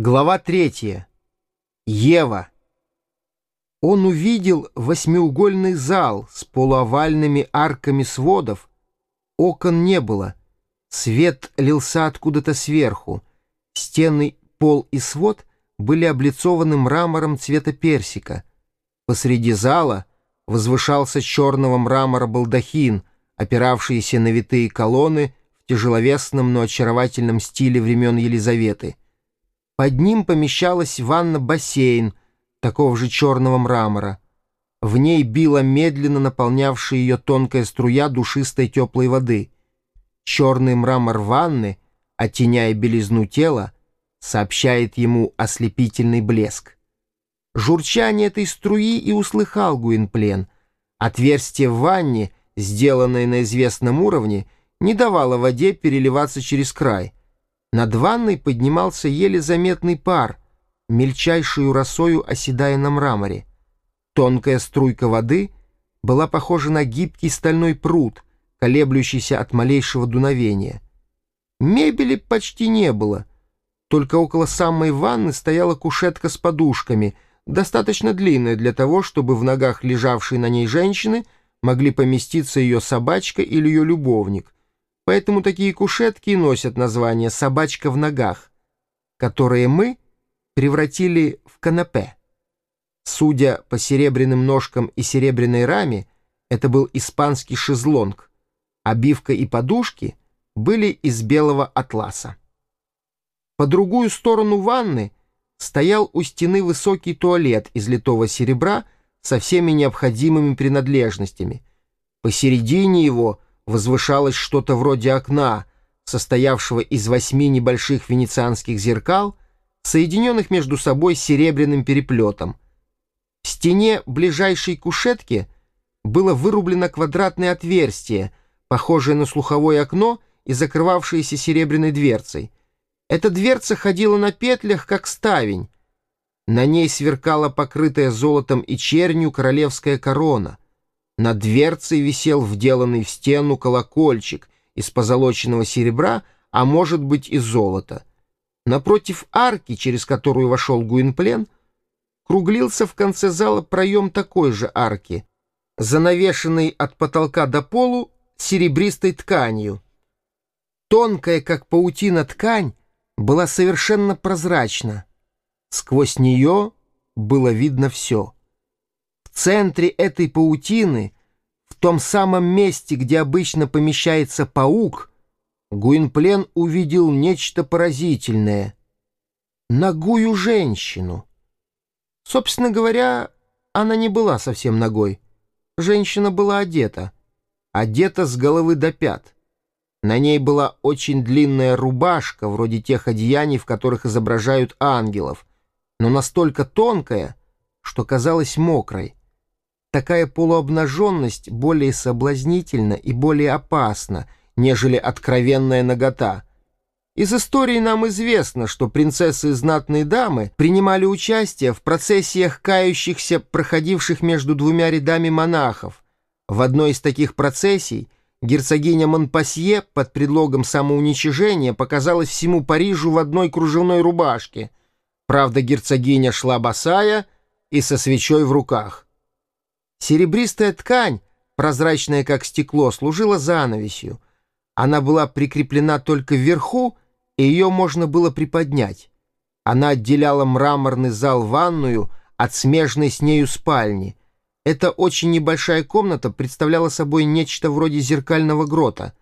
Глава третья. Ева. Он увидел восьмиугольный зал с полуовальными арками сводов. Окон не было. Свет лился откуда-то сверху. Стены, пол и свод были облицованы мрамором цвета персика. Посреди зала возвышался черного мрамора балдахин, опиравшийся на витые колонны в тяжеловесном, но очаровательном стиле времен Елизаветы. Под ним помещалась ванна-бассейн такого же черного мрамора. В ней била медленно наполнявшая ее тонкая струя душистой теплой воды. Черный мрамор ванны, оттеняя белизну тела, сообщает ему ослепительный блеск. Журчание этой струи и услыхал Гуинплен. Отверстие в ванне, сделанное на известном уровне, не давало воде переливаться через край — над ванной поднимался еле заметный пар, мельчайшую росою оседая на мраморе. Тонкая струйка воды была похожа на гибкий стальной пруд, колеблющийся от малейшего дуновения. Мебели почти не было, только около самой ванны стояла кушетка с подушками, достаточно длинная для того, чтобы в ногах лежавшей на ней женщины могли поместиться ее собачка или ее любовник, Поэтому такие кушетки носят название «собачка в ногах», которые мы превратили в канапе. Судя по серебряным ножкам и серебряной раме, это был испанский шезлонг. Обивка и подушки были из белого атласа. По другую сторону ванны стоял у стены высокий туалет из литого серебра со всеми необходимыми принадлежностями. Посередине его — возвышалось что-то вроде окна, состоявшего из восьми небольших венецианских зеркал, соединенных между собой серебряным переплетом. В стене ближайшей кушетки было вырублено квадратное отверстие, похожее на слуховое окно и закрывавшееся серебряной дверцей. Эта дверца ходила на петлях, как ставень. На ней сверкала покрытая золотом и чернью королевская корона — над дверцей висел вделанный в стену колокольчик из позолоченного серебра, а может быть и золота. Напротив арки, через которую вошел Гуинплен, круглился в конце зала проем такой же арки, занавешенный от потолка до полу серебристой тканью. Тонкая, как паутина, ткань была совершенно прозрачна. Сквозь нее было видно все — центре этой паутины, в том самом месте, где обычно помещается паук, Гуинплен увидел нечто поразительное — ногую женщину. Собственно говоря, она не была совсем ногой. Женщина была одета, одета с головы до пят. На ней была очень длинная рубашка, вроде тех одеяний, в которых изображают ангелов, но настолько тонкая, что казалась мокрой. Такая полуобнаженность более соблазнительна и более опасна, нежели откровенная нагота. Из истории нам известно, что принцессы и знатные дамы принимали участие в процессиях кающихся, проходивших между двумя рядами монахов. В одной из таких процессий герцогиня Монпасье под предлогом самоуничижения показалась всему Парижу в одной кружевной рубашке. Правда, герцогиня шла босая и со свечой в руках. Серебристая ткань, прозрачная как стекло, служила занавесью. Она была прикреплена только вверху, и ее можно было приподнять. Она отделяла мраморный зал ванную от смежной с нею спальни. Эта очень небольшая комната представляла собой нечто вроде зеркального грота.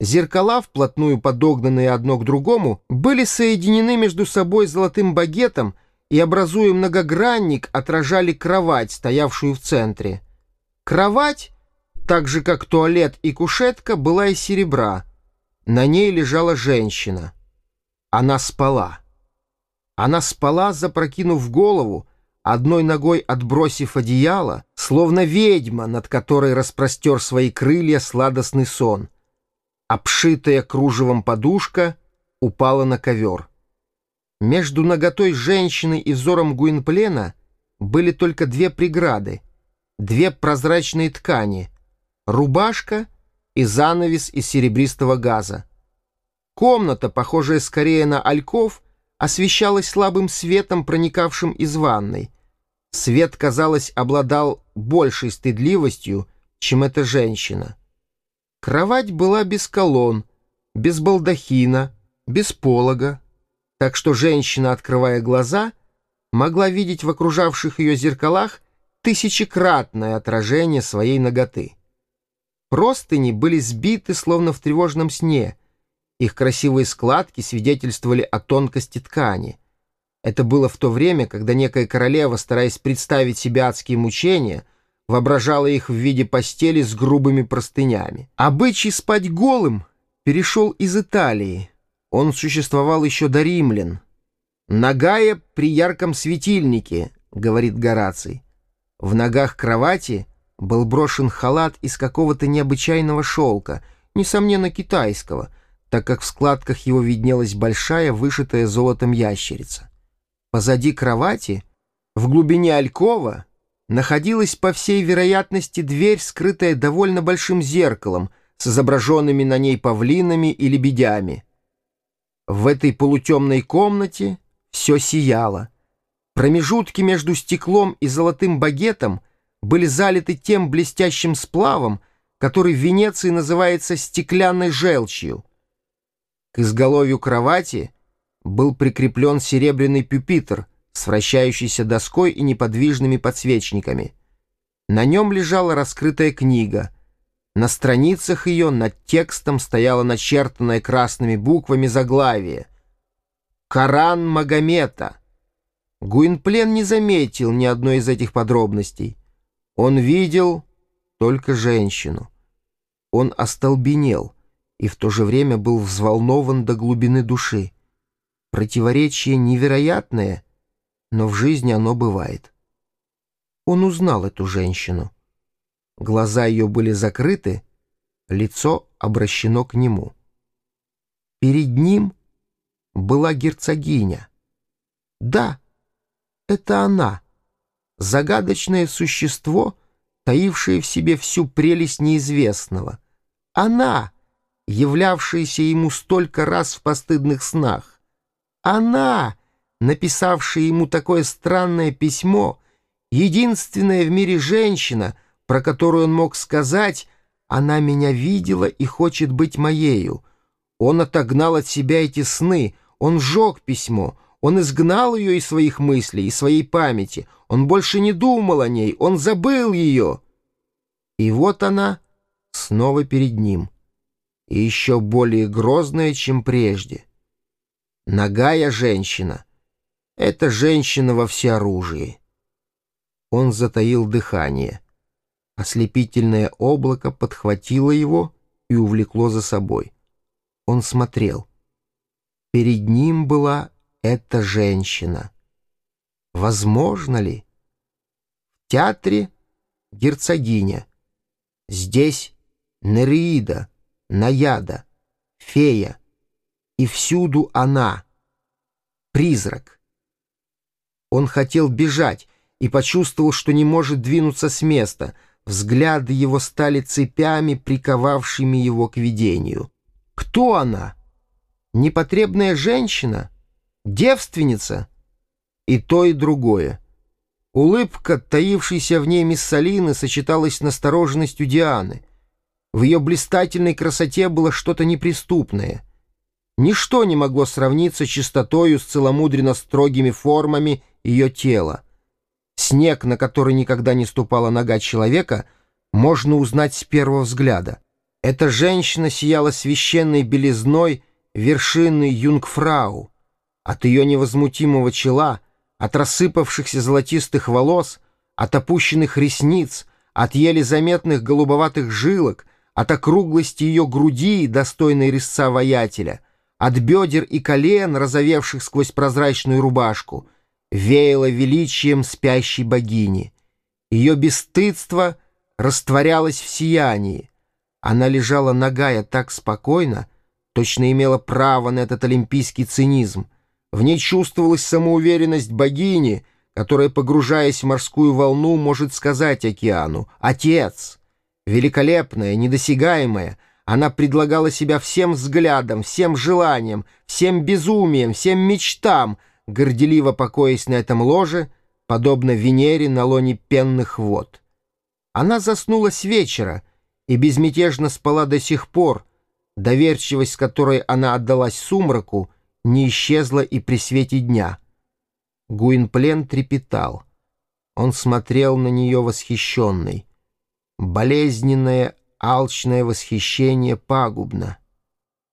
Зеркала, вплотную подогнанные одно к другому, были соединены между собой золотым багетом и, образуя многогранник, отражали кровать, стоявшую в центре. Кровать, так же как туалет и кушетка, была из серебра. На ней лежала женщина. Она спала. Она спала, запрокинув голову, одной ногой отбросив одеяло, словно ведьма, над которой распростер свои крылья сладостный сон. Обшитая кружевом подушка упала на ковер. Между наготой женщины и взором Гуинплена были только две преграды, две прозрачные ткани, рубашка и занавес из серебристого газа. Комната, похожая скорее на альков, освещалась слабым светом, проникавшим из ванной. Свет, казалось, обладал большей стыдливостью, чем эта женщина. Кровать была без колонн, без балдахина, без полога, так что женщина, открывая глаза, могла видеть в окружавших ее зеркалах тысячекратное отражение своей ноготы. Простыни были сбиты, словно в тревожном сне. Их красивые складки свидетельствовали о тонкости ткани. Это было в то время, когда некая королева, стараясь представить себе адские мучения, воображала их в виде постели с грубыми простынями. Обычай спать голым перешел из Италии. Он существовал еще до римлян. «Нагая при ярком светильнике», — говорит Гораций. В ногах кровати был брошен халат из какого-то необычайного шелка, несомненно, китайского, так как в складках его виднелась большая, вышитая золотом ящерица. Позади кровати, в глубине алькова, находилась, по всей вероятности, дверь, скрытая довольно большим зеркалом с изображенными на ней павлинами и лебедями. В этой полутемной комнате все сияло. Промежутки между стеклом и золотым багетом были залиты тем блестящим сплавом, который в Венеции называется стеклянной желчью. К изголовью кровати был прикреплен серебряный пюпитр с вращающейся доской и неподвижными подсвечниками. На нем лежала раскрытая книга. На страницах ее над текстом стояло начертанное красными буквами заглавие «Коран Магомета». Гуинплен не заметил ни одной из этих подробностей. Он видел только женщину. Он остолбенел и в то же время был взволнован до глубины души. Противоречие невероятное, но в жизни оно бывает. Он узнал эту женщину. Глаза ее были закрыты, лицо обращено к нему. Перед ним была герцогиня. Да, это она, загадочное существо, таившее в себе всю прелесть неизвестного. Она, являвшаяся ему столько раз в постыдных снах. Она, написавшая ему такое странное письмо, единственная в мире женщина, про которую он мог сказать «Она меня видела и хочет быть моею». Он отогнал от себя эти сны, он сжег письмо, он изгнал ее из своих мыслей, из своей памяти. Он больше не думал о ней, он забыл ее. И вот она снова перед ним, и еще более грозная, чем прежде. Ногая женщина — это женщина во всеоружии. Он затаил дыхание. Ослепительное облако подхватило его и увлекло за собой. Он смотрел. Перед ним была эта женщина. Возможно ли? В театре герцогиня. Здесь Нереида, Наяда, фея. И всюду она. Призрак. Он хотел бежать и почувствовал, что не может двинуться с места. Взгляды его стали цепями, приковавшими его к видению. Кто она? Непотребная женщина? девственница и то, и другое. Улыбка, таившаяся в ней мисс Салины, сочеталась с настороженностью Дианы. В ее блистательной красоте было что-то неприступное. Ничто не могло сравниться чистотою с целомудренно строгими формами ее тела. Снег, на который никогда не ступала нога человека, можно узнать с первого взгляда. Эта женщина сияла священной белизной вершины юнгфрау, от ее невозмутимого чела, от рассыпавшихся золотистых волос, от опущенных ресниц, от еле заметных голубоватых жилок, от округлости ее груди, достойной резца воятеля, от бедер и колен, разовевших сквозь прозрачную рубашку, веяло величием спящей богини. Ее бесстыдство растворялось в сиянии. Она лежала нагая так спокойно, точно имела право на этот олимпийский цинизм, в ней чувствовалась самоуверенность богини, которая, погружаясь в морскую волну, может сказать океану «Отец!» Великолепная, недосягаемая, Она предлагала себя всем взглядам, всем желаниям, всем безумием, всем мечтам, горделиво покоясь на этом ложе, подобно Венере на лоне пенных вод. Она заснула с вечера и безмятежно спала до сих пор, доверчивость, которой она отдалась сумраку, не исчезла и при свете дня. Гуинплен трепетал. Он смотрел на нее восхищенный. Болезненное, алчное восхищение пагубно.